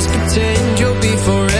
Let's pretend you'll be forever.